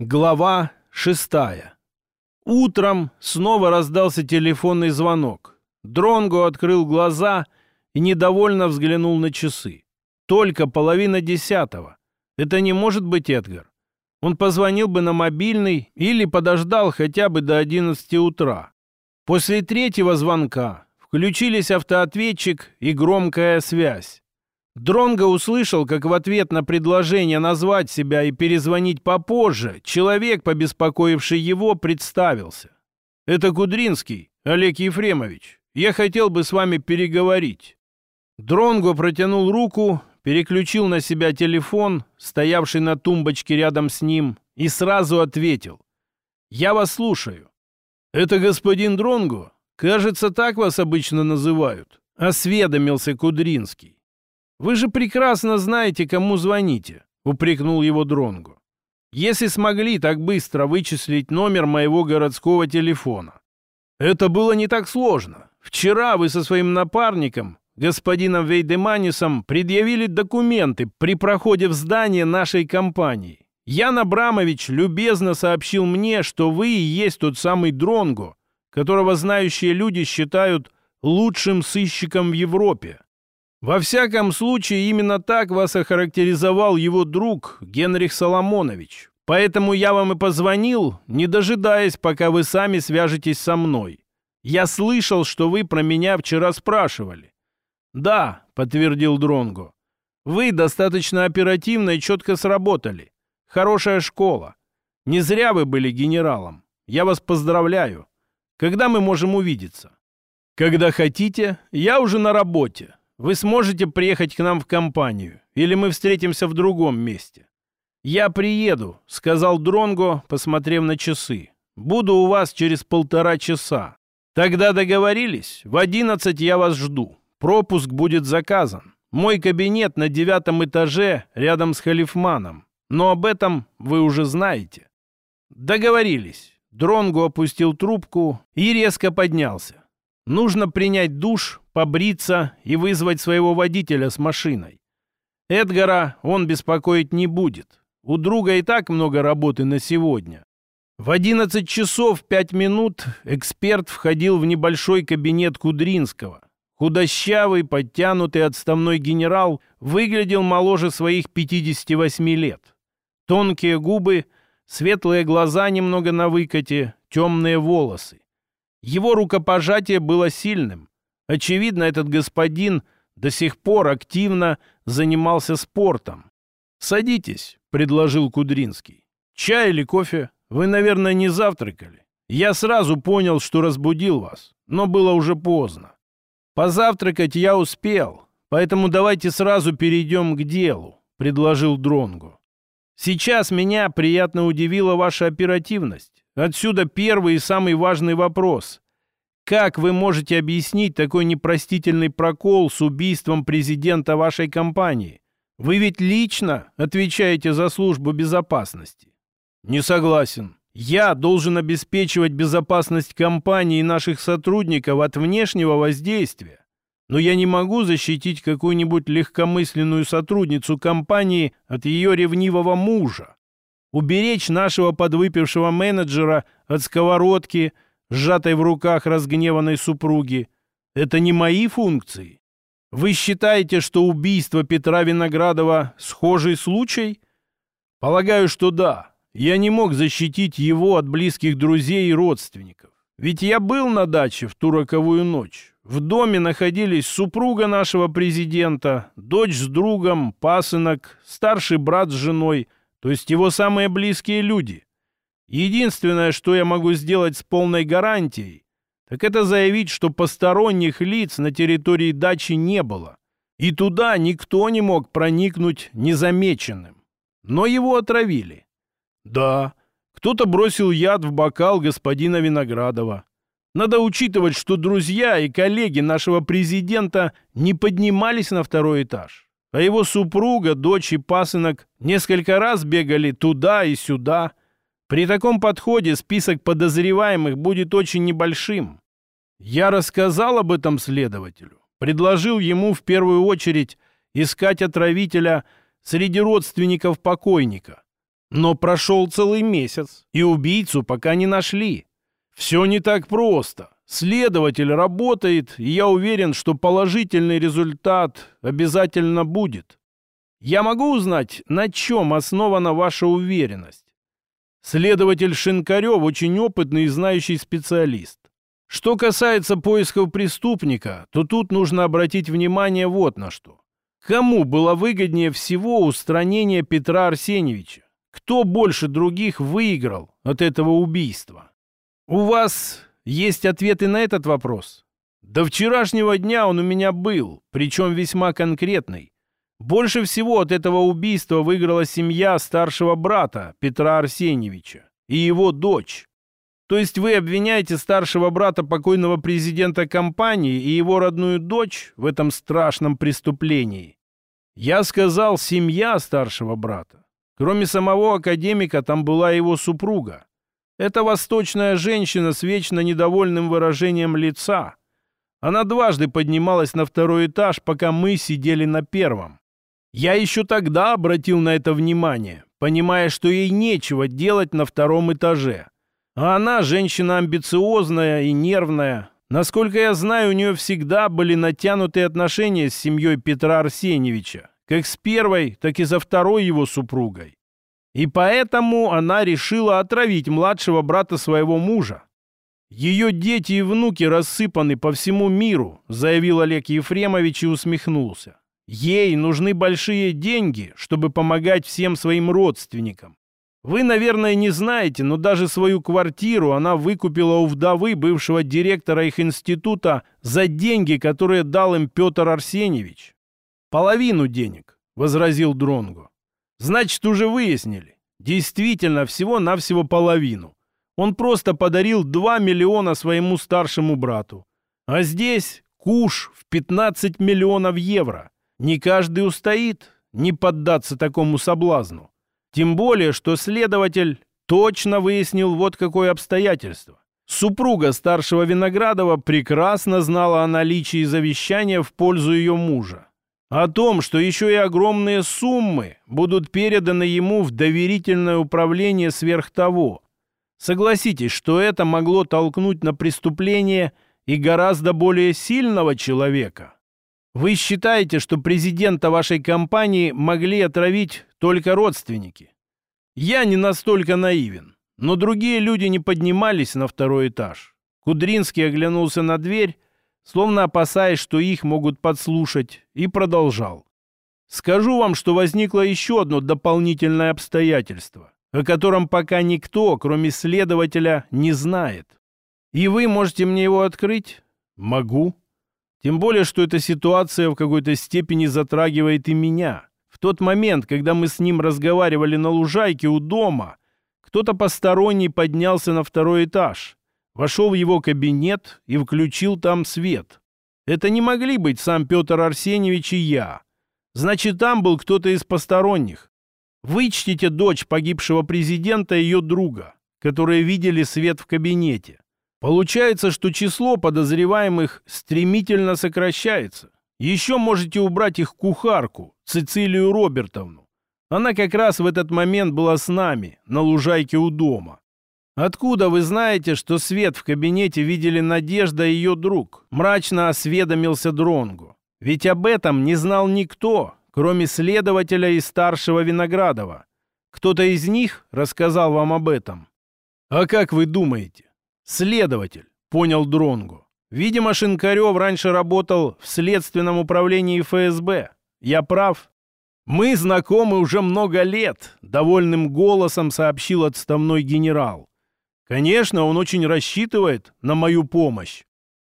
Глава шестая. Утром снова раздался телефонный звонок. Дронго открыл глаза и недовольно взглянул на часы. Только половина десятого. Это не может быть Эдгар. Он позвонил бы на мобильный или подождал хотя бы до одиннадцати утра. После третьего звонка включились автоответчик и громкая связь. Дронго услышал, как в ответ на предложение назвать себя и перезвонить попозже, человек, побеспокоивший его, представился. «Это Кудринский, Олег Ефремович. Я хотел бы с вами переговорить». Дронго протянул руку, переключил на себя телефон, стоявший на тумбочке рядом с ним, и сразу ответил. «Я вас слушаю». «Это господин Дронго? Кажется, так вас обычно называют», — осведомился Кудринский. «Вы же прекрасно знаете, кому звоните», — упрекнул его Дронгу. «Если смогли так быстро вычислить номер моего городского телефона. Это было не так сложно. Вчера вы со своим напарником, господином Вейдеманисом, предъявили документы при проходе в здание нашей компании. Ян Абрамович любезно сообщил мне, что вы и есть тот самый Дронго, которого знающие люди считают лучшим сыщиком в Европе. Во всяком случае, именно так вас охарактеризовал его друг Генрих Соломонович. Поэтому я вам и позвонил, не дожидаясь, пока вы сами свяжетесь со мной. Я слышал, что вы про меня вчера спрашивали. Да, подтвердил Дронго. Вы достаточно оперативно и четко сработали. Хорошая школа. Не зря вы были генералом. Я вас поздравляю. Когда мы можем увидеться? Когда хотите. Я уже на работе. Вы сможете приехать к нам в компанию, или мы встретимся в другом месте?» «Я приеду», — сказал Дронго, посмотрев на часы. «Буду у вас через полтора часа. Тогда договорились. В одиннадцать я вас жду. Пропуск будет заказан. Мой кабинет на девятом этаже рядом с Халифманом. Но об этом вы уже знаете». «Договорились». Дронго опустил трубку и резко поднялся. «Нужно принять душ, побриться и вызвать своего водителя с машиной. Эдгара он беспокоить не будет. У друга и так много работы на сегодня. В 11 часов 5 минут эксперт входил в небольшой кабинет Кудринского. Худощавый, подтянутый отставной генерал выглядел моложе своих 58 лет. Тонкие губы, светлые глаза немного на выкате, темные волосы. Его рукопожатие было сильным. Очевидно, этот господин до сих пор активно занимался спортом. «Садитесь», — предложил Кудринский. «Чай или кофе? Вы, наверное, не завтракали. Я сразу понял, что разбудил вас, но было уже поздно. Позавтракать я успел, поэтому давайте сразу перейдем к делу», — предложил Дронгу. «Сейчас меня приятно удивила ваша оперативность. Отсюда первый и самый важный вопрос. Как вы можете объяснить такой непростительный прокол с убийством президента вашей компании? Вы ведь лично отвечаете за службу безопасности. Не согласен. Я должен обеспечивать безопасность компании и наших сотрудников от внешнего воздействия. Но я не могу защитить какую-нибудь легкомысленную сотрудницу компании от ее ревнивого мужа. Уберечь нашего подвыпившего менеджера от сковородки – сжатой в руках разгневанной супруги, это не мои функции? Вы считаете, что убийство Петра Виноградова схожий случай? Полагаю, что да. Я не мог защитить его от близких друзей и родственников. Ведь я был на даче в ту роковую ночь. В доме находились супруга нашего президента, дочь с другом, пасынок, старший брат с женой, то есть его самые близкие люди. Единственное, что я могу сделать с полной гарантией, так это заявить, что посторонних лиц на территории дачи не было. И туда никто не мог проникнуть незамеченным. Но его отравили. Да, кто-то бросил яд в бокал господина Виноградова. Надо учитывать, что друзья и коллеги нашего президента не поднимались на второй этаж. А его супруга, дочь и пасынок несколько раз бегали туда и сюда – при таком подходе список подозреваемых будет очень небольшим. Я рассказал об этом следователю, предложил ему в первую очередь искать отравителя среди родственников покойника. Но прошел целый месяц, и убийцу пока не нашли. Все не так просто. Следователь работает, и я уверен, что положительный результат обязательно будет. Я могу узнать, на чем основана ваша уверенность? Следователь Шинкарев очень опытный и знающий специалист. Что касается поисков преступника, то тут нужно обратить внимание вот на что. Кому было выгоднее всего устранение Петра Арсеньевича? Кто больше других выиграл от этого убийства? У вас есть ответы на этот вопрос? До вчерашнего дня он у меня был, причем весьма конкретный. Больше всего от этого убийства выиграла семья старшего брата Петра Арсеньевича и его дочь. То есть вы обвиняете старшего брата покойного президента компании и его родную дочь в этом страшном преступлении? Я сказал «семья старшего брата». Кроме самого академика там была его супруга. Это восточная женщина с вечно недовольным выражением лица. Она дважды поднималась на второй этаж, пока мы сидели на первом. Я еще тогда обратил на это внимание, понимая, что ей нечего делать на втором этаже. А она женщина амбициозная и нервная. Насколько я знаю, у нее всегда были натянутые отношения с семьей Петра Арсеньевича, как с первой, так и со второй его супругой. И поэтому она решила отравить младшего брата своего мужа. Ее дети и внуки рассыпаны по всему миру, заявил Олег Ефремович и усмехнулся. Ей нужны большие деньги, чтобы помогать всем своим родственникам. Вы, наверное, не знаете, но даже свою квартиру она выкупила у вдовы бывшего директора их института за деньги, которые дал им Петр Арсеньевич. Половину денег, возразил Дронго. Значит, уже выяснили. Действительно, всего-навсего половину. Он просто подарил 2 миллиона своему старшему брату. А здесь куш в 15 миллионов евро. Не каждый устоит не поддаться такому соблазну. Тем более, что следователь точно выяснил вот какое обстоятельство. Супруга старшего Виноградова прекрасно знала о наличии завещания в пользу ее мужа. О том, что еще и огромные суммы будут переданы ему в доверительное управление сверх того. Согласитесь, что это могло толкнуть на преступление и гораздо более сильного человека. Вы считаете, что президента вашей компании могли отравить только родственники? Я не настолько наивен, но другие люди не поднимались на второй этаж. Кудринский оглянулся на дверь словно опасаясь, что их могут подслушать, и продолжал. «Скажу вам, что возникло еще одно дополнительное обстоятельство, о котором пока никто, кроме следователя, не знает. И вы можете мне его открыть?» «Могу. Тем более, что эта ситуация в какой-то степени затрагивает и меня. В тот момент, когда мы с ним разговаривали на лужайке у дома, кто-то посторонний поднялся на второй этаж» вошел в его кабинет и включил там свет. Это не могли быть сам Петр Арсеньевич и я. Значит, там был кто-то из посторонних. Вычтите дочь погибшего президента и ее друга, которые видели свет в кабинете. Получается, что число подозреваемых стремительно сокращается. Еще можете убрать их кухарку, Цицилию Робертовну. Она как раз в этот момент была с нами, на лужайке у дома. «Откуда вы знаете, что свет в кабинете видели Надежда и ее друг?» Мрачно осведомился Дронгу. «Ведь об этом не знал никто, кроме следователя и старшего Виноградова. Кто-то из них рассказал вам об этом?» «А как вы думаете?» «Следователь», — понял Дронгу. «Видимо, Шинкарев раньше работал в следственном управлении ФСБ. Я прав?» «Мы знакомы уже много лет», — довольным голосом сообщил отставной генерал. Конечно, он очень рассчитывает на мою помощь.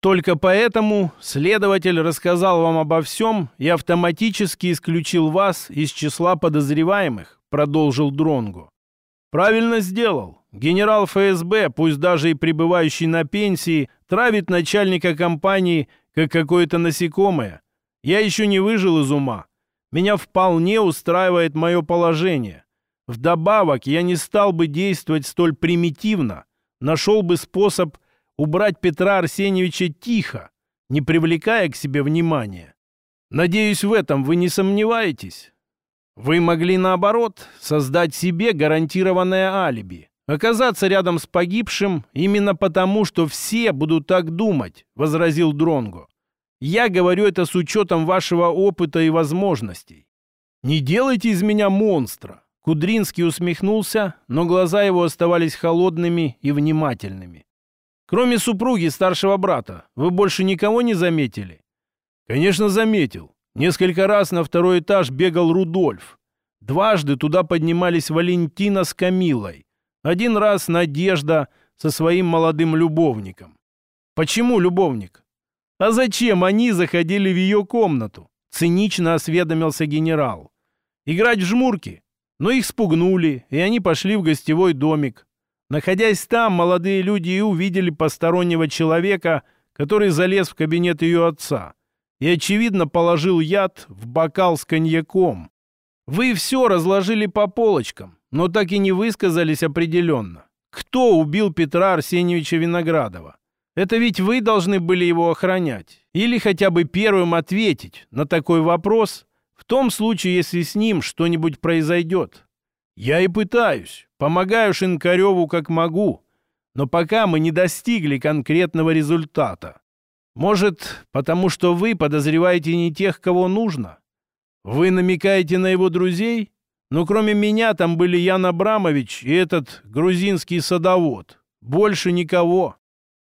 Только поэтому следователь рассказал вам обо всем и автоматически исключил вас из числа подозреваемых, продолжил Дронгу. Правильно сделал. Генерал ФСБ, пусть даже и пребывающий на пенсии, травит начальника компании, как какое-то насекомое. Я еще не выжил из ума. Меня вполне устраивает мое положение. Вдобавок, я не стал бы действовать столь примитивно, нашел бы способ убрать Петра Арсеньевича тихо, не привлекая к себе внимания. Надеюсь, в этом вы не сомневаетесь? Вы могли, наоборот, создать себе гарантированное алиби, оказаться рядом с погибшим именно потому, что все будут так думать, возразил Дронго. Я говорю это с учетом вашего опыта и возможностей. Не делайте из меня монстра. Кудринский усмехнулся, но глаза его оставались холодными и внимательными. Кроме супруги старшего брата, вы больше никого не заметили? Конечно, заметил. Несколько раз на второй этаж бегал Рудольф. Дважды туда поднимались Валентина с Камилой. Один раз Надежда со своим молодым любовником. Почему любовник? А зачем они заходили в ее комнату? Цинично осведомился генерал. Играть в жмурки? Но их спугнули, и они пошли в гостевой домик. Находясь там, молодые люди и увидели постороннего человека, который залез в кабинет ее отца и, очевидно, положил яд в бокал с коньяком. Вы все разложили по полочкам, но так и не высказались определенно. Кто убил Петра Арсеньевича Виноградова? Это ведь вы должны были его охранять. Или хотя бы первым ответить на такой вопрос, в том случае, если с ним что-нибудь произойдет. Я и пытаюсь, помогаю Шинкареву как могу, но пока мы не достигли конкретного результата. Может, потому что вы подозреваете не тех, кого нужно? Вы намекаете на его друзей? Но кроме меня там были Ян Абрамович и этот грузинский садовод. Больше никого.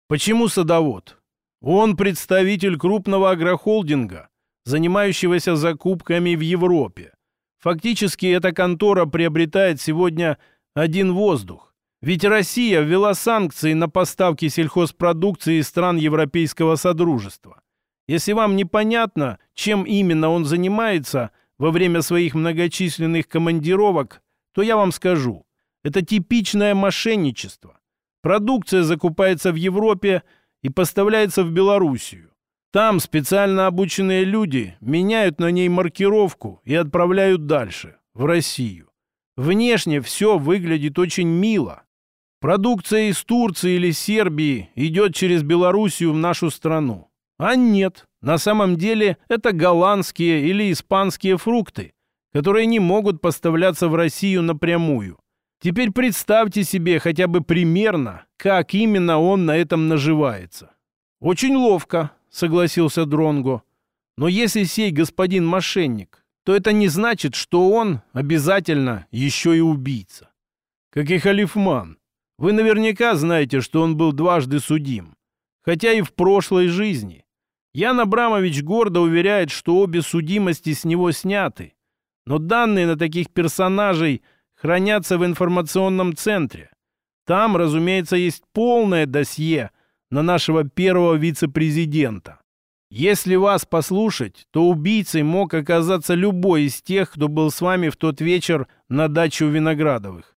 Почему садовод? Он представитель крупного агрохолдинга, занимающегося закупками в Европе. Фактически эта контора приобретает сегодня один воздух. Ведь Россия ввела санкции на поставки сельхозпродукции из стран Европейского Содружества. Если вам непонятно, чем именно он занимается во время своих многочисленных командировок, то я вам скажу. Это типичное мошенничество. Продукция закупается в Европе и поставляется в Белоруссию. Там специально обученные люди меняют на ней маркировку и отправляют дальше, в Россию. Внешне все выглядит очень мило. Продукция из Турции или Сербии идет через Белоруссию в нашу страну. А нет, на самом деле это голландские или испанские фрукты, которые не могут поставляться в Россию напрямую. Теперь представьте себе хотя бы примерно, как именно он на этом наживается. Очень ловко, согласился Дронго. Но если сей господин мошенник, то это не значит, что он обязательно еще и убийца. Как и Халифман. Вы наверняка знаете, что он был дважды судим, хотя и в прошлой жизни. Ян Абрамович гордо уверяет, что обе судимости с него сняты, но данные на таких персонажей хранятся в информационном центре. Там, разумеется, есть полное досье на нашего первого вице-президента. Если вас послушать, то убийцей мог оказаться любой из тех, кто был с вами в тот вечер на даче у Виноградовых.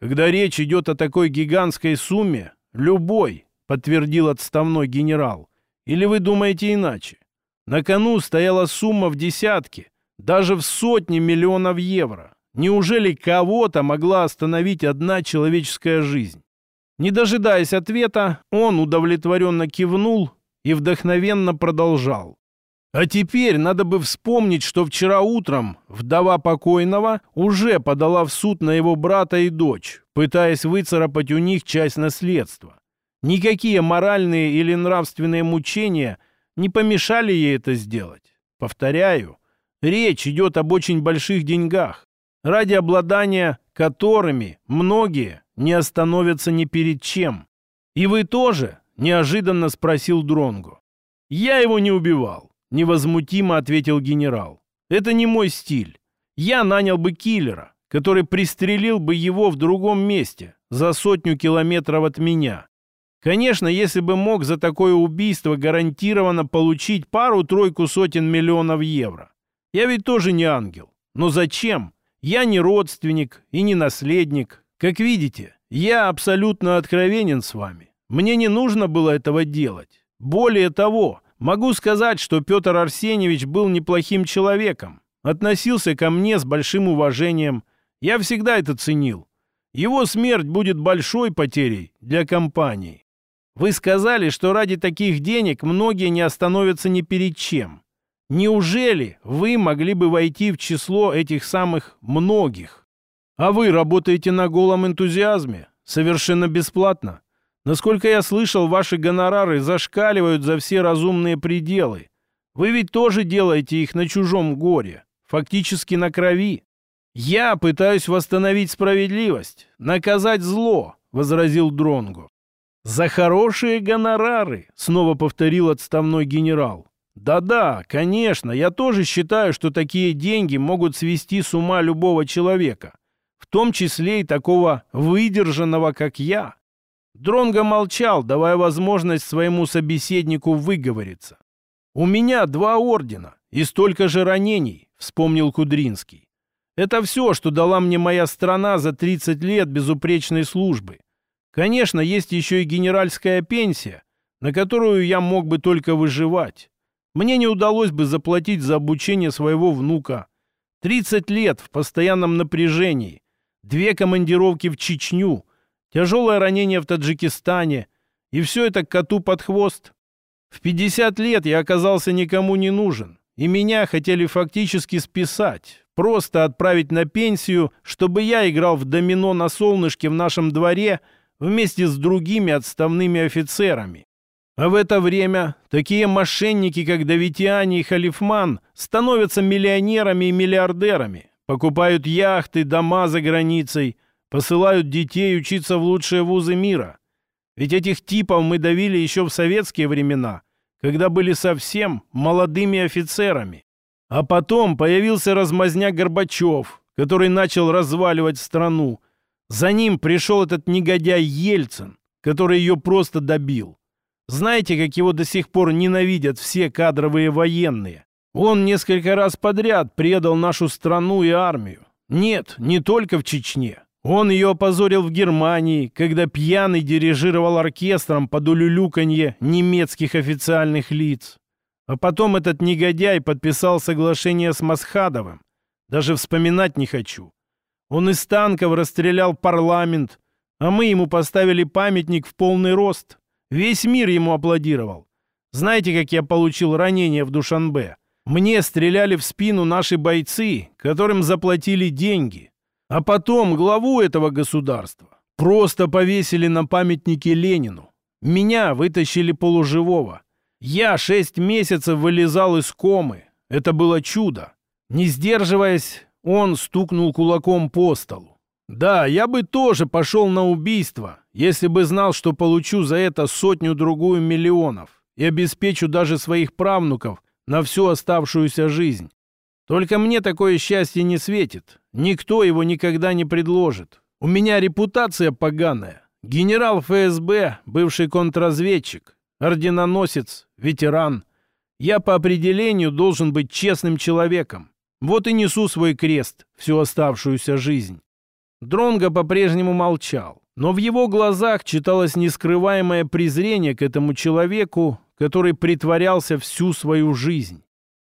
Когда речь идет о такой гигантской сумме, любой, подтвердил отставной генерал. Или вы думаете иначе? На кону стояла сумма в десятки, даже в сотни миллионов евро. Неужели кого-то могла остановить одна человеческая жизнь? Не дожидаясь ответа, он удовлетворенно кивнул и вдохновенно продолжал. А теперь надо бы вспомнить, что вчера утром вдова покойного уже подала в суд на его брата и дочь, пытаясь выцарапать у них часть наследства. Никакие моральные или нравственные мучения не помешали ей это сделать. Повторяю, речь идет об очень больших деньгах, ради обладания которыми многие не остановятся ни перед чем. И вы тоже, неожиданно спросил Дронгу. Я его не убивал. Невозмутимо ответил генерал. Это не мой стиль. Я нанял бы киллера, который пристрелил бы его в другом месте, за сотню километров от меня. Конечно, если бы мог за такое убийство гарантированно получить пару-тройку сотен миллионов евро. Я ведь тоже не ангел. Но зачем? Я не родственник и не наследник. Как видите, я абсолютно откровенен с вами. Мне не нужно было этого делать. Более того, Могу сказать, что Петр Арсеньевич был неплохим человеком. Относился ко мне с большим уважением. Я всегда это ценил. Его смерть будет большой потерей для компании. Вы сказали, что ради таких денег многие не остановятся ни перед чем. Неужели вы могли бы войти в число этих самых многих? А вы работаете на голом энтузиазме? Совершенно бесплатно? Насколько я слышал, ваши гонорары зашкаливают за все разумные пределы. Вы ведь тоже делаете их на чужом горе, фактически на крови. Я пытаюсь восстановить справедливость, наказать зло, возразил Дронгу. За хорошие гонорары, снова повторил отставной генерал. Да-да, конечно, я тоже считаю, что такие деньги могут свести с ума любого человека, в том числе и такого выдержанного, как я. Дронго молчал, давая возможность своему собеседнику выговориться. «У меня два ордена и столько же ранений», — вспомнил Кудринский. «Это все, что дала мне моя страна за 30 лет безупречной службы. Конечно, есть еще и генеральская пенсия, на которую я мог бы только выживать. Мне не удалось бы заплатить за обучение своего внука. 30 лет в постоянном напряжении, две командировки в Чечню, тяжелое ранение в Таджикистане, и все это коту под хвост. В 50 лет я оказался никому не нужен, и меня хотели фактически списать, просто отправить на пенсию, чтобы я играл в домино на солнышке в нашем дворе вместе с другими отставными офицерами. А в это время такие мошенники, как Давитиани и Халифман, становятся миллионерами и миллиардерами, покупают яхты, дома за границей, посылают детей учиться в лучшие вузы мира. Ведь этих типов мы давили еще в советские времена, когда были совсем молодыми офицерами. А потом появился размазня Горбачев, который начал разваливать страну. За ним пришел этот негодяй Ельцин, который ее просто добил. Знаете, как его до сих пор ненавидят все кадровые военные? Он несколько раз подряд предал нашу страну и армию. Нет, не только в Чечне. Он ее опозорил в Германии, когда пьяный дирижировал оркестром под улюлюканье немецких официальных лиц. А потом этот негодяй подписал соглашение с Масхадовым. Даже вспоминать не хочу. Он из танков расстрелял парламент, а мы ему поставили памятник в полный рост. Весь мир ему аплодировал. Знаете, как я получил ранение в Душанбе? Мне стреляли в спину наши бойцы, которым заплатили деньги. А потом главу этого государства просто повесили на памятнике Ленину. Меня вытащили полуживого. Я шесть месяцев вылезал из комы. Это было чудо. Не сдерживаясь, он стукнул кулаком по столу. Да, я бы тоже пошел на убийство, если бы знал, что получу за это сотню-другую миллионов и обеспечу даже своих правнуков на всю оставшуюся жизнь. Только мне такое счастье не светит. Никто его никогда не предложит. У меня репутация поганая. Генерал ФСБ, бывший контрразведчик, орденоносец, ветеран. Я по определению должен быть честным человеком. Вот и несу свой крест всю оставшуюся жизнь. Дронго по-прежнему молчал. Но в его глазах читалось нескрываемое презрение к этому человеку, который притворялся всю свою жизнь.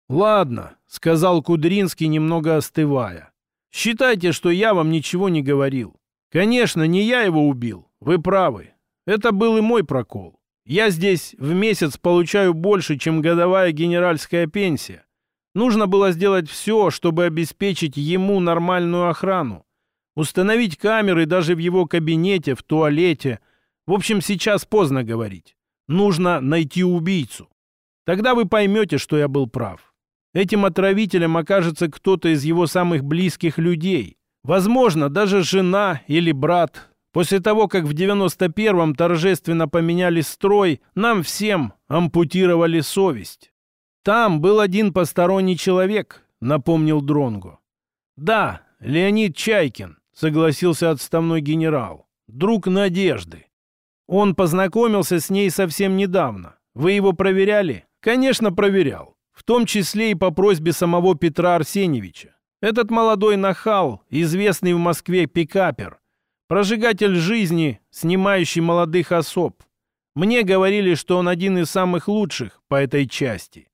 «Ладно», — сказал Кудринский, немного остывая. «Считайте, что я вам ничего не говорил. Конечно, не я его убил, вы правы. Это был и мой прокол. Я здесь в месяц получаю больше, чем годовая генеральская пенсия. Нужно было сделать все, чтобы обеспечить ему нормальную охрану. Установить камеры даже в его кабинете, в туалете. В общем, сейчас поздно говорить. Нужно найти убийцу. Тогда вы поймете, что я был прав. Этим отравителем окажется кто-то из его самых близких людей. Возможно, даже жена или брат. После того, как в 91-м торжественно поменяли строй, нам всем ампутировали совесть. Там был один посторонний человек, напомнил Дронго. Да, Леонид Чайкин согласился отставной генерал. Друг Надежды. Он познакомился с ней совсем недавно. Вы его проверяли? Конечно, проверял. В том числе и по просьбе самого Петра Арсеньевича. Этот молодой нахал, известный в Москве пикапер, прожигатель жизни, снимающий молодых особ. Мне говорили, что он один из самых лучших по этой части.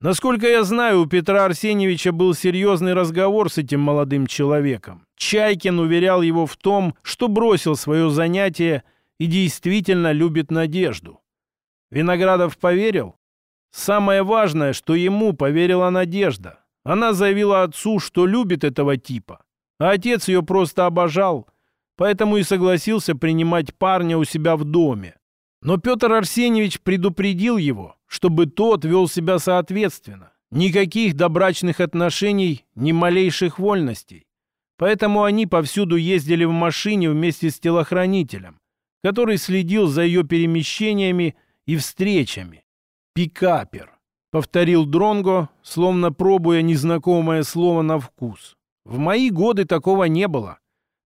Насколько я знаю, у Петра Арсеньевича был серьезный разговор с этим молодым человеком. Чайкин уверял его в том, что бросил свое занятие и действительно любит Надежду. Виноградов поверил? Самое важное, что ему поверила Надежда. Она заявила отцу, что любит этого типа. А отец ее просто обожал, поэтому и согласился принимать парня у себя в доме. Но Петр Арсеньевич предупредил его, чтобы тот вел себя соответственно. Никаких добрачных отношений, ни малейших вольностей. Поэтому они повсюду ездили в машине вместе с телохранителем, который следил за ее перемещениями и встречами. «Пикапер», — повторил Дронго, словно пробуя незнакомое слово на вкус. «В мои годы такого не было.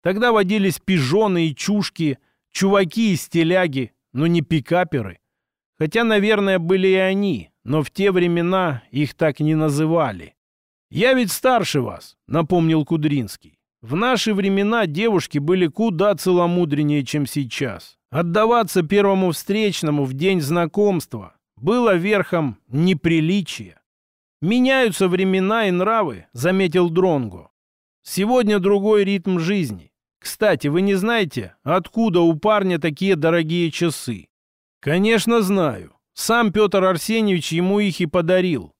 Тогда водились пижоны и чушки, чуваки и стиляги, но не пикаперы. Хотя, наверное, были и они, но в те времена их так не называли. «Я ведь старше вас», — напомнил Кудринский. «В наши времена девушки были куда целомудреннее, чем сейчас. Отдаваться первому встречному в день знакомства было верхом неприличия. «Меняются времена и нравы», — заметил Дронго. «Сегодня другой ритм жизни. Кстати, вы не знаете, откуда у парня такие дорогие часы? Конечно, знаю. Сам Петр Арсеньевич ему их и подарил.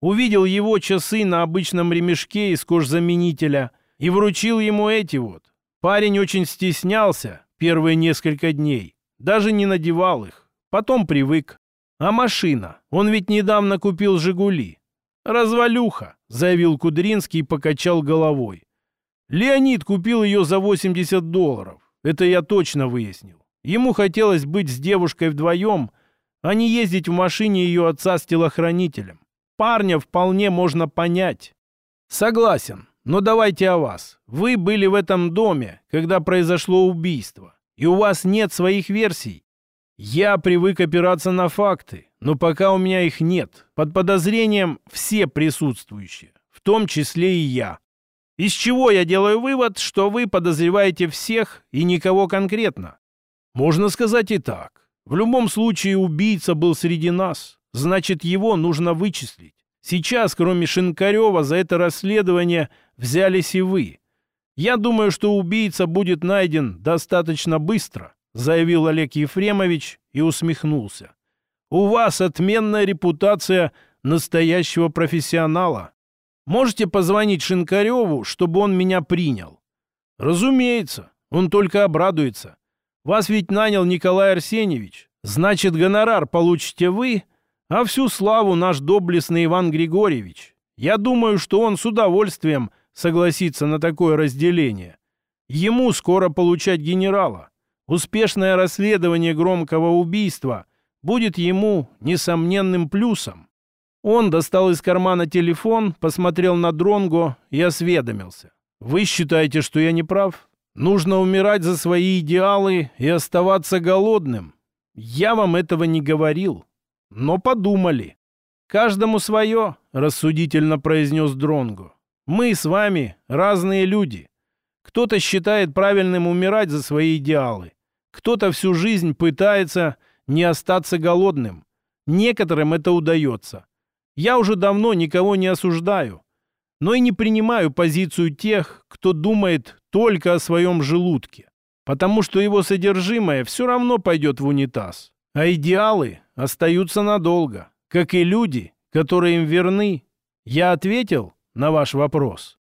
Увидел его часы на обычном ремешке из кожзаменителя и вручил ему эти вот. Парень очень стеснялся первые несколько дней. Даже не надевал их. Потом привык. А машина? Он ведь недавно купил «Жигули». «Развалюха», — заявил Кудринский и покачал головой. Леонид купил ее за 80 долларов. Это я точно выяснил. Ему хотелось быть с девушкой вдвоем, а не ездить в машине ее отца с телохранителем. Парня вполне можно понять. Согласен, но давайте о вас. Вы были в этом доме, когда произошло убийство, и у вас нет своих версий. Я привык опираться на факты, но пока у меня их нет. Под подозрением все присутствующие, в том числе и я. Из чего я делаю вывод, что вы подозреваете всех и никого конкретно? Можно сказать и так. В любом случае убийца был среди нас. Значит, его нужно вычислить. Сейчас, кроме Шинкарева, за это расследование взялись и вы. Я думаю, что убийца будет найден достаточно быстро, заявил Олег Ефремович и усмехнулся. У вас отменная репутация настоящего профессионала. Можете позвонить Шинкареву, чтобы он меня принял? Разумеется, он только обрадуется. Вас ведь нанял Николай Арсеньевич. Значит, гонорар получите вы, а всю славу наш доблестный Иван Григорьевич. Я думаю, что он с удовольствием согласится на такое разделение. Ему скоро получать генерала. Успешное расследование громкого убийства будет ему несомненным плюсом. Он достал из кармана телефон, посмотрел на Дронго и осведомился. «Вы считаете, что я не прав? Нужно умирать за свои идеалы и оставаться голодным. Я вам этого не говорил, но подумали. Каждому свое, рассудительно произнес Дронго. Мы с вами разные люди. Кто-то считает правильным умирать за свои идеалы. Кто-то всю жизнь пытается не остаться голодным. Некоторым это удается. Я уже давно никого не осуждаю, но и не принимаю позицию тех, кто думает только о своем желудке, потому что его содержимое все равно пойдет в унитаз, а идеалы остаются надолго, как и люди, которые им верны. Я ответил на ваш вопрос.